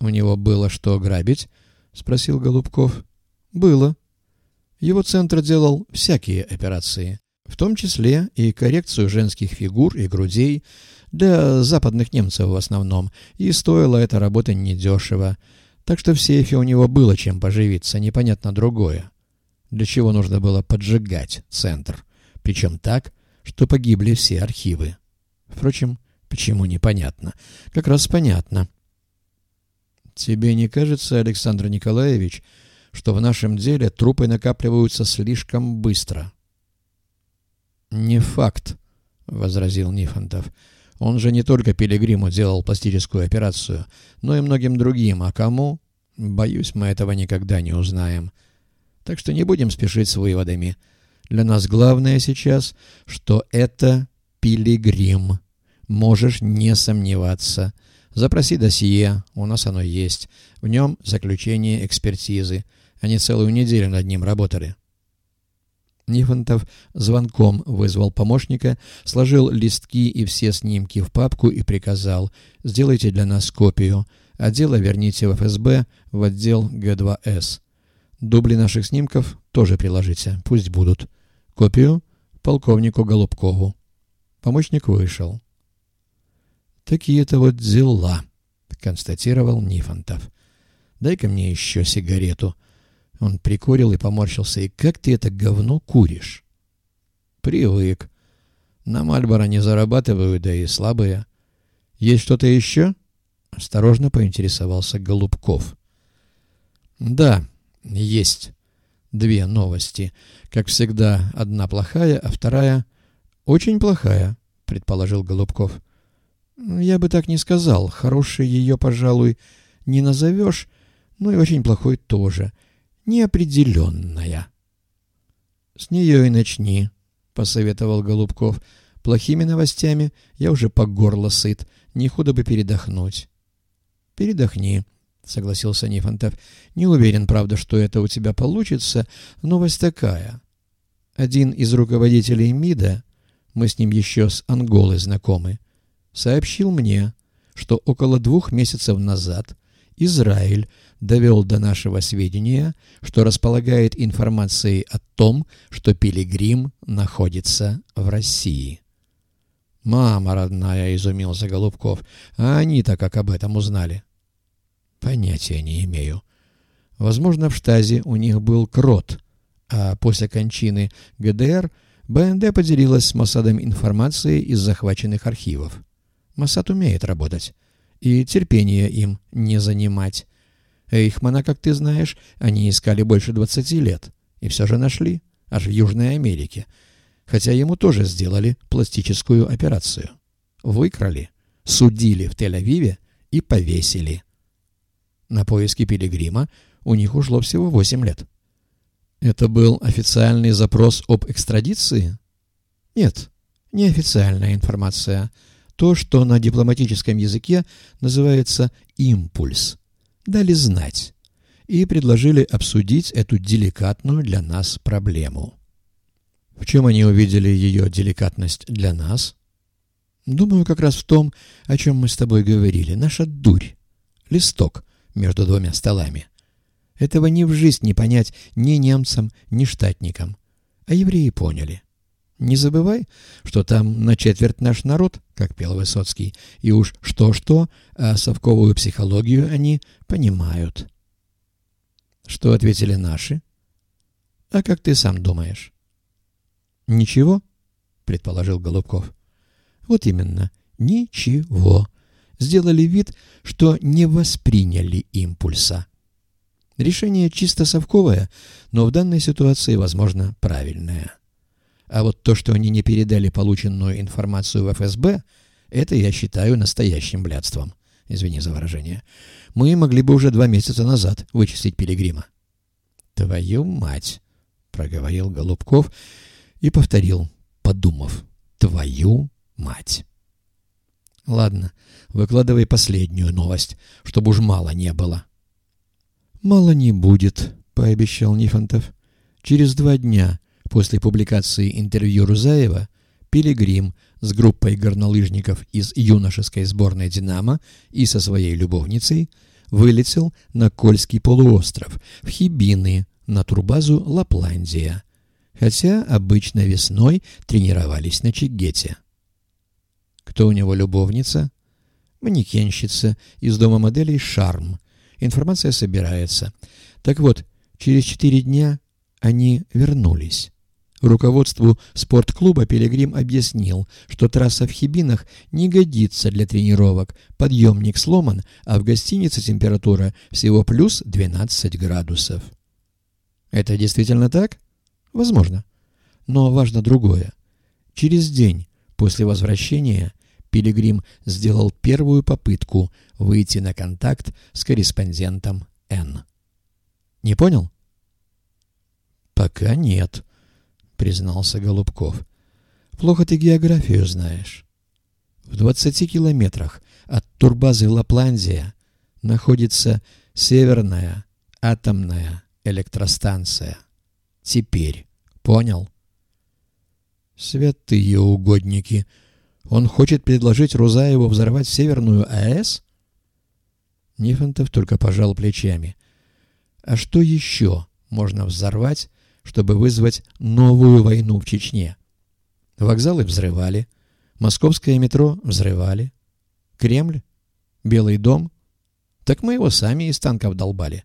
«У него было что грабить?» — спросил Голубков. «Было. Его центр делал всякие операции, в том числе и коррекцию женских фигур и грудей, для западных немцев в основном, и стоила эта работа недешево. Так что в сейфе у него было чем поживиться, непонятно другое. Для чего нужно было поджигать центр, причем так, что погибли все архивы. Впрочем, почему непонятно? Как раз понятно. Тебе не кажется, Александр Николаевич, что в нашем деле трупы накапливаются слишком быстро? Не факт, возразил Нифонтов. Он же не только Пилигриму делал пластическую операцию, но и многим другим. А кому? Боюсь, мы этого никогда не узнаем. Так что не будем спешить с выводами. Для нас главное сейчас, что это Пилигрим. Можешь не сомневаться. Запроси досье, у нас оно есть. В нем заключение экспертизы. Они целую неделю над ним работали. Нифонтов звонком вызвал помощника, сложил листки и все снимки в папку и приказал «Сделайте для нас копию, а дело верните в ФСБ в отдел Г2С. Дубли наших снимков тоже приложите, пусть будут. Копию полковнику Голубкову». Помощник вышел. «Такие-то вот дела», — констатировал Нифонтов. «Дай-ка мне еще сигарету». Он прикурил и поморщился. «И как ты это говно куришь?» «Привык. На Мальборо не зарабатываю, да и слабые. Есть что-то еще?» Осторожно поинтересовался Голубков. «Да, есть. Две новости. Как всегда, одна плохая, а вторая очень плохая», — предположил Голубков. «Я бы так не сказал. Хорошей ее, пожалуй, не назовешь, но и очень плохой тоже» неопределенная. — С нее и начни, — посоветовал Голубков. — Плохими новостями я уже по горло сыт, не худо бы передохнуть. — Передохни, — согласился Нифонтов. — Не уверен, правда, что это у тебя получится. Новость такая. Один из руководителей МИДа, мы с ним еще с Анголы знакомы, сообщил мне, что около двух месяцев назад Израиль довел до нашего сведения, что располагает информацией о том, что Пилигрим находится в России. «Мама родная!» — изумился Голубков. «А они-то как об этом узнали?» «Понятия не имею. Возможно, в штазе у них был крот, а после кончины ГДР БНД поделилась с Моссадом информацией из захваченных архивов. Моссад умеет работать, и терпение им не занимать. Эйхмана, как ты знаешь, они искали больше двадцати лет. И все же нашли, аж в Южной Америке. Хотя ему тоже сделали пластическую операцию. Выкрали, судили в Тель-Авиве и повесили. На поиски Пилигрима у них ушло всего восемь лет. Это был официальный запрос об экстрадиции? Нет, неофициальная информация. То, что на дипломатическом языке называется «импульс» дали знать и предложили обсудить эту деликатную для нас проблему. В чем они увидели ее деликатность для нас? Думаю, как раз в том, о чем мы с тобой говорили. Наша дурь. Листок между двумя столами. Этого ни в жизнь не понять ни немцам, ни штатникам. А евреи поняли. Не забывай, что там на четверть наш народ, как пел Высоцкий, и уж что-что, а совковую психологию они понимают. Что ответили наши? А как ты сам думаешь? Ничего, предположил Голубков. Вот именно, ничего. Сделали вид, что не восприняли импульса. Решение чисто совковое, но в данной ситуации, возможно, правильное. А вот то, что они не передали полученную информацию в ФСБ, это я считаю настоящим блядством. Извини за выражение. Мы могли бы уже два месяца назад вычистить Пилигрима. «Твою мать!» — проговорил Голубков и повторил, подумав. «Твою мать!» «Ладно, выкладывай последнюю новость, чтобы уж мало не было». «Мало не будет», — пообещал Нифонтов. «Через два дня После публикации интервью Рузаева Пилигрим с группой горнолыжников из юношеской сборной «Динамо» и со своей любовницей вылетел на Кольский полуостров, в Хибины, на турбазу Лапландия, хотя обычно весной тренировались на Чигете. Кто у него любовница? Манекенщица из дома моделей «Шарм». Информация собирается. Так вот, через четыре дня они вернулись. Руководству спортклуба Пилигрим объяснил, что трасса в Хибинах не годится для тренировок, подъемник сломан, а в гостинице температура всего плюс 12 градусов. Это действительно так? Возможно. Но важно другое. Через день после возвращения Пилигрим сделал первую попытку выйти на контакт с корреспондентом Н. Не понял? Пока нет, признался Голубков. Плохо ты географию знаешь. В 20 километрах от турбазы Лапландия находится Северная атомная электростанция. Теперь понял? Святые угодники! Он хочет предложить Рузаеву взорвать Северную АЭС? Нифонтов только пожал плечами. А что еще можно взорвать, чтобы вызвать новую войну в Чечне? Вокзалы взрывали, московское метро взрывали, Кремль, Белый дом. Так мы его сами из танков долбали.